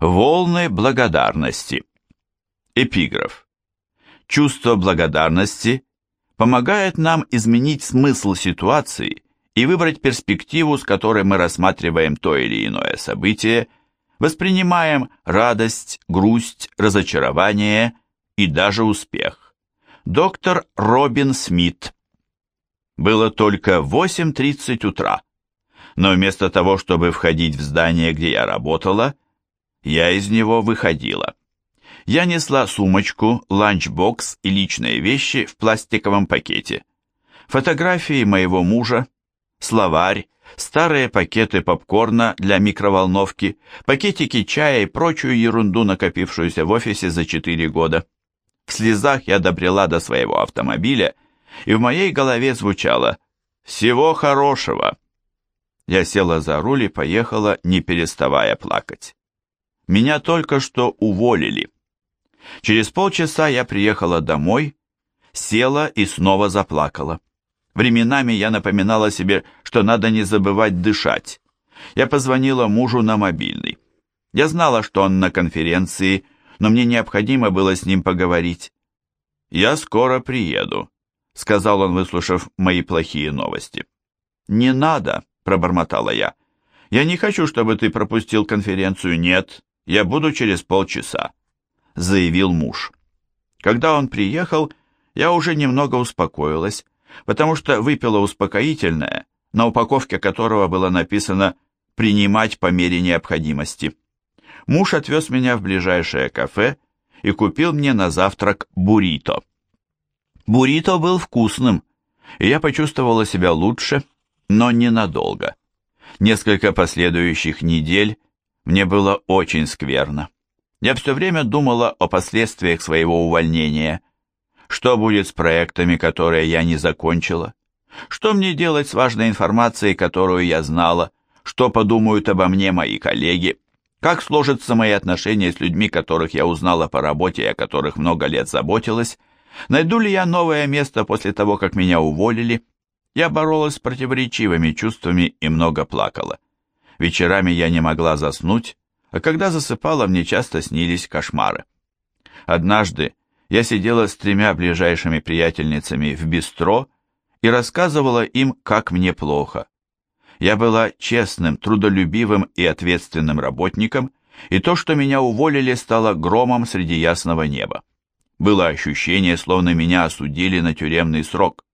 Волны благодарности. Эпиграф. Чувство благодарности помогает нам изменить смысл ситуации и выбрать перспективу, с которой мы рассматриваем то или иное событие, воспринимаем радость, грусть, разочарование и даже успех. Доктор Робин Смит. Было только 8.30 утра, но вместо того, чтобы входить в здание, где я работала, я из него выходила. Я несла сумочку, ланчбокс и личные вещи в пластиковом пакете. Фотографии моего мужа, словарь, старые пакеты попкорна для микроволновки, пакетики чая и прочую ерунду, накопившуюся в офисе за четыре года. В слезах я добрела до своего автомобиля, и в моей голове звучало «Всего хорошего!». Я села за руль и поехала, не переставая плакать. Меня только что уволили. Через полчаса я приехала домой, села и снова заплакала. Временами я напоминала себе, что надо не забывать дышать. Я позвонила мужу на мобильный. Я знала, что он на конференции, но мне необходимо было с ним поговорить. «Я скоро приеду», — сказал он, выслушав мои плохие новости. «Не надо», — пробормотала я. «Я не хочу, чтобы ты пропустил конференцию. Нет, я буду через полчаса», — заявил муж. Когда он приехал, я уже немного успокоилась, потому что выпила успокоительное, на упаковке которого было написано «принимать по мере необходимости». Муж отвез меня в ближайшее кафе и купил мне на завтрак буррито. Буррито был вкусным, и я почувствовала себя лучше, но ненадолго. Несколько последующих недель мне было очень скверно. Я все время думала о последствиях своего увольнения – что будет с проектами, которые я не закончила? Что мне делать с важной информацией, которую я знала? Что подумают обо мне мои коллеги? Как сложатся мои отношения с людьми, которых я узнала по работе и о которых много лет заботилась? Найду ли я новое место после того, как меня уволили? Я боролась с противоречивыми чувствами и много плакала. Вечерами я не могла заснуть, а когда засыпала, мне часто снились кошмары. Однажды я сидела с тремя ближайшими приятельницами в бистро и рассказывала им, как мне плохо. Я была честным, трудолюбивым и ответственным работником, и то, что меня уволили, стало громом среди ясного неба. Было ощущение, словно меня осудили на тюремный срок.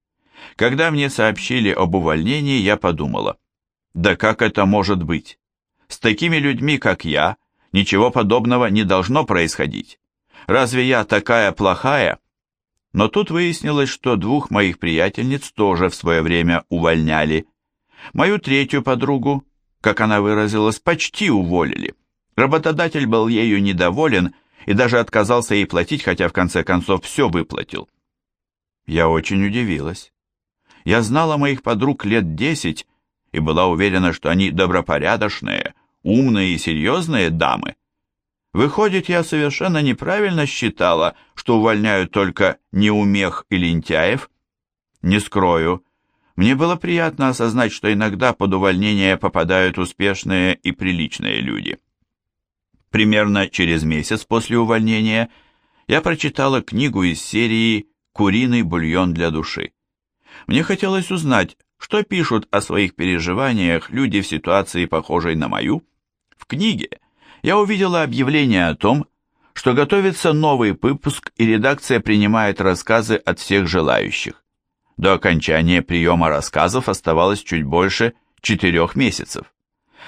Когда мне сообщили об увольнении, я подумала, да как это может быть? С такими людьми, как я, ничего подобного не должно происходить. Разве я такая плохая? Но тут выяснилось, что двух моих приятельниц тоже в свое время увольняли. Мою третью подругу, как она выразилась, почти уволили. Работодатель был ею недоволен и даже отказался ей платить, хотя в конце концов все выплатил. Я очень удивилась. Я знала моих подруг лет десять и была уверена, что они добропорядочные, умные и серьезные дамы. Выходит, я совершенно неправильно считала, что увольняют только неумех и лентяев? Не скрою, мне было приятно осознать, что иногда под увольнение попадают успешные и приличные люди. Примерно через месяц после увольнения я прочитала книгу из серии «Куриный бульон для души». Мне хотелось узнать, что пишут о своих переживаниях люди в ситуации, похожей на мою. В книге – я увидела объявление о том, что готовится новый выпуск и редакция принимает рассказы от всех желающих. До окончания приема рассказов оставалось чуть больше четырех месяцев.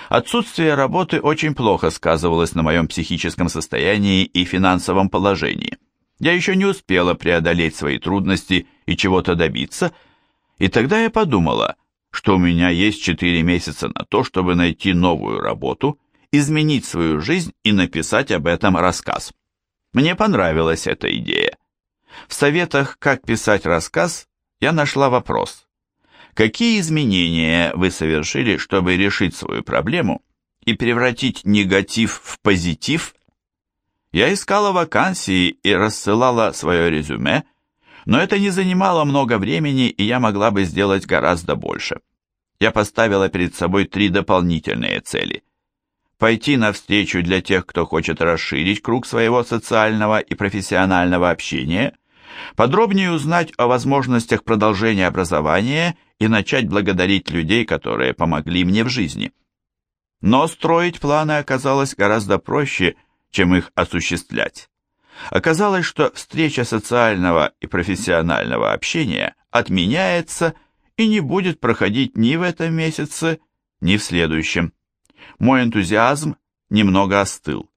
Отсутствие работы очень плохо сказывалось на моем психическом состоянии и финансовом положении. Я еще не успела преодолеть свои трудности и чего-то добиться, и тогда я подумала, что у меня есть четыре месяца на то, чтобы найти новую работу – изменить свою жизнь и написать об этом рассказ. Мне понравилась эта идея. В советах «Как писать рассказ» я нашла вопрос. Какие изменения вы совершили, чтобы решить свою проблему и превратить негатив в позитив? Я искала вакансии и рассылала свое резюме, но это не занимало много времени, и я могла бы сделать гораздо больше. Я поставила перед собой три дополнительные цели пойти навстречу для тех, кто хочет расширить круг своего социального и профессионального общения, подробнее узнать о возможностях продолжения образования и начать благодарить людей, которые помогли мне в жизни. Но строить планы оказалось гораздо проще, чем их осуществлять. Оказалось, что встреча социального и профессионального общения отменяется и не будет проходить ни в этом месяце, ни в следующем. Мой энтузиазм немного остыл.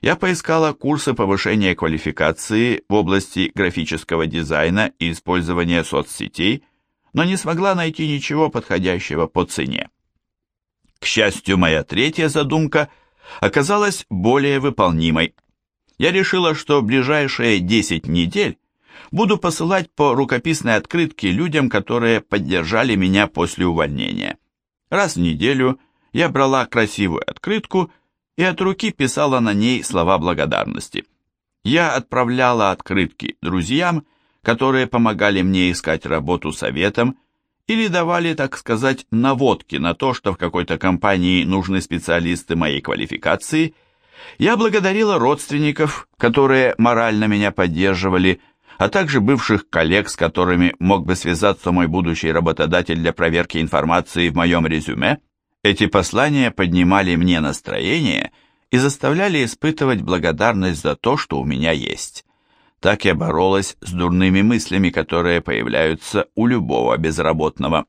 Я поискала курсы повышения квалификации в области графического дизайна и использования соцсетей, но не смогла найти ничего подходящего по цене. К счастью, моя третья задумка оказалась более выполнимой. Я решила, что ближайшие 10 недель буду посылать по рукописной открытке людям, которые поддержали меня после увольнения. Раз в неделю я брала красивую открытку и от руки писала на ней слова благодарности. Я отправляла открытки друзьям, которые помогали мне искать работу советом или давали, так сказать, наводки на то, что в какой-то компании нужны специалисты моей квалификации. Я благодарила родственников, которые морально меня поддерживали, а также бывших коллег, с которыми мог бы связаться мой будущий работодатель для проверки информации в моем резюме. Эти послания поднимали мне настроение и заставляли испытывать благодарность за то, что у меня есть. Так я боролась с дурными мыслями, которые появляются у любого безработного.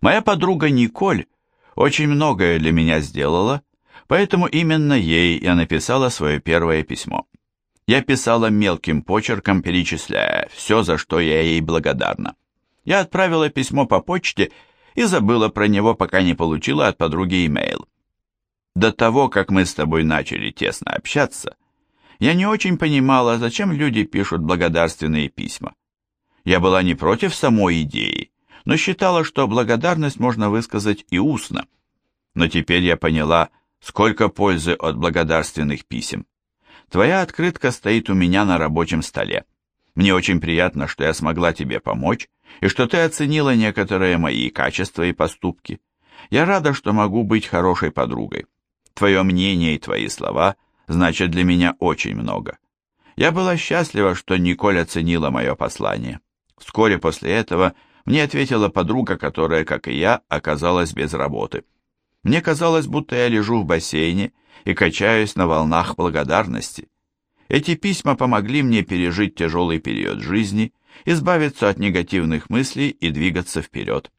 Моя подруга Николь очень многое для меня сделала, поэтому именно ей я написала свое первое письмо. Я писала мелким почерком, перечисляя все, за что я ей благодарна. Я отправила письмо по почте и забыла про него, пока не получила от подруги имейл. До того, как мы с тобой начали тесно общаться, я не очень понимала, зачем люди пишут благодарственные письма. Я была не против самой идеи, но считала, что благодарность можно высказать и устно. Но теперь я поняла, сколько пользы от благодарственных писем. Твоя открытка стоит у меня на рабочем столе. Мне очень приятно, что я смогла тебе помочь, и что ты оценила некоторые мои качества и поступки. Я рада, что могу быть хорошей подругой. Твое мнение и твои слова значат для меня очень много. Я была счастлива, что Николь оценила мое послание. Вскоре после этого мне ответила подруга, которая, как и я, оказалась без работы. Мне казалось, будто я лежу в бассейне и качаюсь на волнах благодарности. Эти письма помогли мне пережить тяжелый период жизни, избавиться от негативных мыслей и двигаться вперед.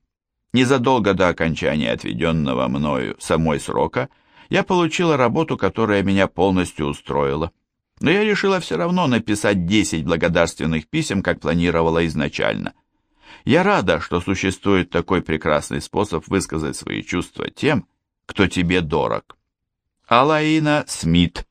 Незадолго до окончания отведенного мною самой срока я получила работу, которая меня полностью устроила. Но я решила все равно написать 10 благодарственных писем, как планировала изначально. Я рада, что существует такой прекрасный способ высказать свои чувства тем, кто тебе дорог. Алаина Смит